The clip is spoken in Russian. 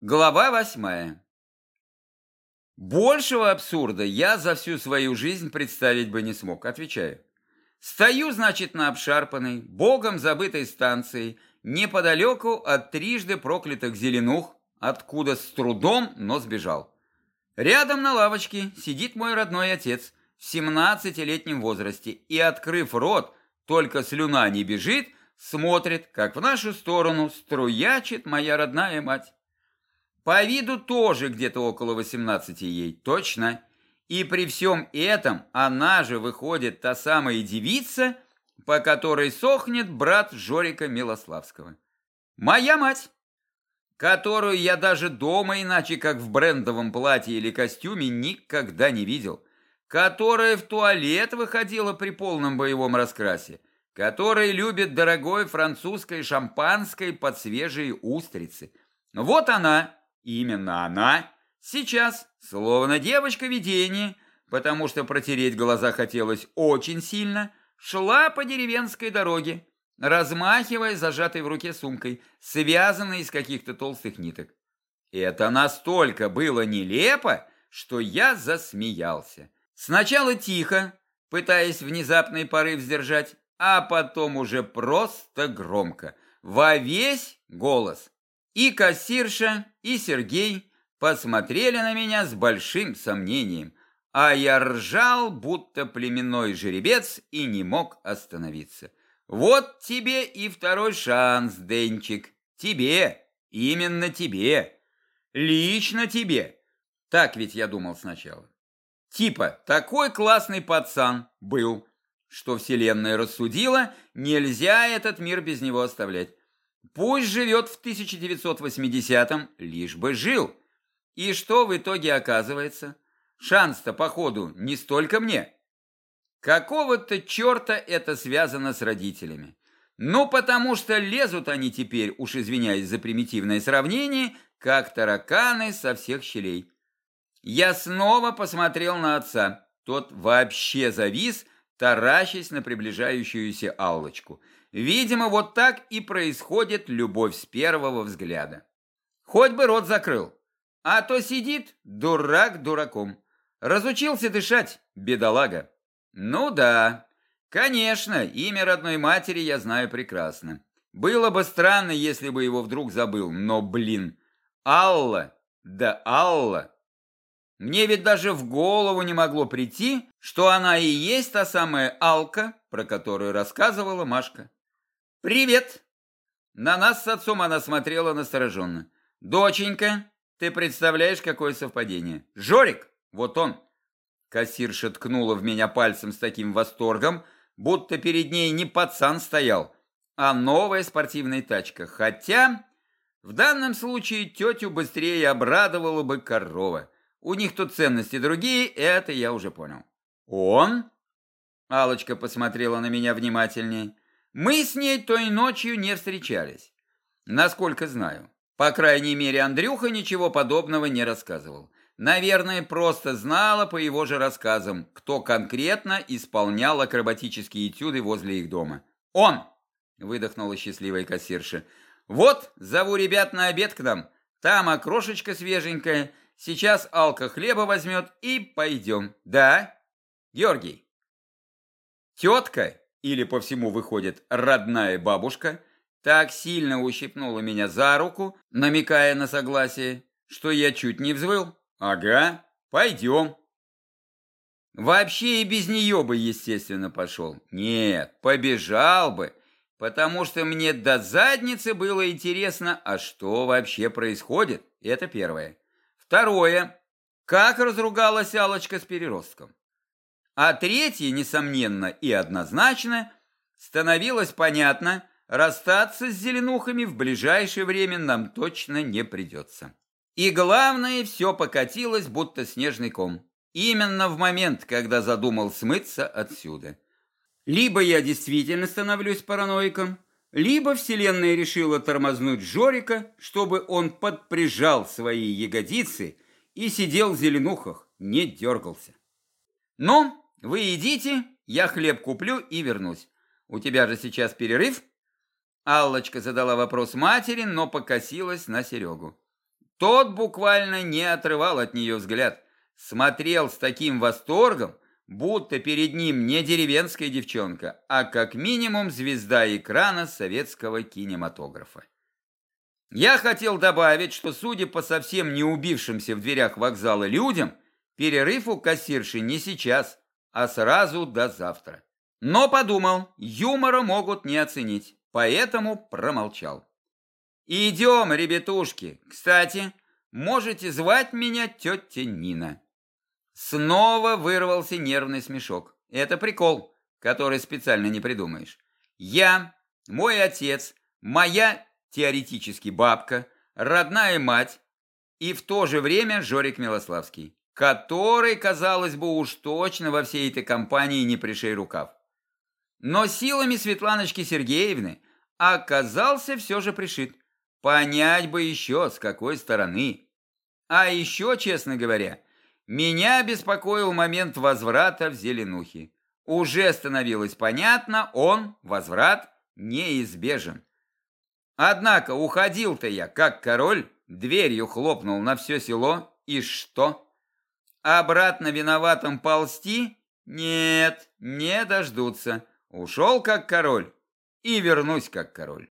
Глава восьмая. Большего абсурда я за всю свою жизнь представить бы не смог, отвечаю. Стою, значит, на обшарпанной, богом забытой станции, неподалеку от трижды проклятых зеленух, откуда с трудом, но сбежал. Рядом на лавочке сидит мой родной отец в 17-летнем возрасте и, открыв рот, только слюна не бежит, смотрит, как в нашу сторону струячит моя родная мать. По виду тоже где-то около 18 ей, точно. И при всем этом она же выходит та самая девица, по которой сохнет брат Жорика Милославского. Моя мать, которую я даже дома иначе как в брендовом платье или костюме никогда не видел, которая в туалет выходила при полном боевом раскрасе, которая любит дорогое французское шампанское под свежие устрицы. Вот она, Именно она сейчас, словно девочка видения, потому что протереть глаза хотелось очень сильно, шла по деревенской дороге, размахивая зажатой в руке сумкой, связанной из каких-то толстых ниток. Это настолько было нелепо, что я засмеялся. Сначала тихо, пытаясь внезапный порыв сдержать, а потом уже просто громко, во весь голос. И кассирша, и Сергей посмотрели на меня с большим сомнением, а я ржал, будто племенной жеребец, и не мог остановиться. Вот тебе и второй шанс, Денчик. Тебе, именно тебе. Лично тебе. Так ведь я думал сначала. Типа, такой классный пацан был, что вселенная рассудила, нельзя этот мир без него оставлять. Пусть живет в 1980-м, лишь бы жил. И что в итоге оказывается? Шанс-то, походу, не столько мне. Какого-то черта это связано с родителями. Ну, потому что лезут они теперь, уж извиняюсь за примитивное сравнение, как тараканы со всех щелей. Я снова посмотрел на отца. Тот вообще завис, таращась на приближающуюся Аллочку – Видимо, вот так и происходит любовь с первого взгляда. Хоть бы рот закрыл, а то сидит дурак дураком. Разучился дышать, бедолага. Ну да, конечно, имя родной матери я знаю прекрасно. Было бы странно, если бы его вдруг забыл, но, блин, Алла, да Алла. Мне ведь даже в голову не могло прийти, что она и есть та самая Алка, про которую рассказывала Машка. «Привет!» На нас с отцом она смотрела настороженно. «Доченька, ты представляешь, какое совпадение? Жорик, вот он!» Кассирша ткнула в меня пальцем с таким восторгом, будто перед ней не пацан стоял, а новая спортивная тачка. Хотя в данном случае тетю быстрее обрадовала бы корова. У них тут ценности другие, это я уже понял. «Он?» Алочка посмотрела на меня внимательнее. Мы с ней той ночью не встречались. Насколько знаю. По крайней мере, Андрюха ничего подобного не рассказывал. Наверное, просто знала по его же рассказам, кто конкретно исполнял акробатические этюды возле их дома. «Он!» – выдохнула счастливая кассирша. «Вот, зову ребят на обед к нам. Там окрошечка свеженькая. Сейчас Алка хлеба возьмет и пойдем. Да, Георгий?» Тетка или по всему выходит родная бабушка, так сильно ущипнула меня за руку, намекая на согласие, что я чуть не взвыл. Ага, пойдем. Вообще и без нее бы, естественно, пошел. Нет, побежал бы, потому что мне до задницы было интересно, а что вообще происходит. Это первое. Второе. Как разругалась алочка с переростком. А третье, несомненно и однозначно, становилось понятно, расстаться с зеленухами в ближайшее время нам точно не придется. И главное, все покатилось, будто снежный ком. Именно в момент, когда задумал смыться отсюда. Либо я действительно становлюсь параноиком, либо вселенная решила тормознуть Жорика, чтобы он подприжал свои ягодицы и сидел в зеленухах, не дергался. Но вы идите, я хлеб куплю и вернусь. У тебя же сейчас перерыв?» Аллочка задала вопрос матери, но покосилась на Серегу. Тот буквально не отрывал от нее взгляд, смотрел с таким восторгом, будто перед ним не деревенская девчонка, а как минимум звезда экрана советского кинематографа. Я хотел добавить, что, судя по совсем не убившимся в дверях вокзала людям, перерыв у кассирши не сейчас, а сразу до завтра. Но подумал, юмора могут не оценить, поэтому промолчал. «Идем, ребятушки. Кстати, можете звать меня тетя Нина». Снова вырвался нервный смешок. Это прикол, который специально не придумаешь. Я, мой отец, моя теоретически бабка, родная мать и в то же время Жорик Милославский, который, казалось бы, уж точно во всей этой компании не пришей рукав. Но силами Светланочки Сергеевны оказался все же пришит. Понять бы еще, с какой стороны. А еще, честно говоря, меня беспокоил момент возврата в Зеленухи. Уже становилось понятно, он, возврат, неизбежен. Однако уходил-то я, как король, дверью хлопнул на все село, и что? Обратно виноватым ползти? Нет, не дождутся. Ушел как король и вернусь как король.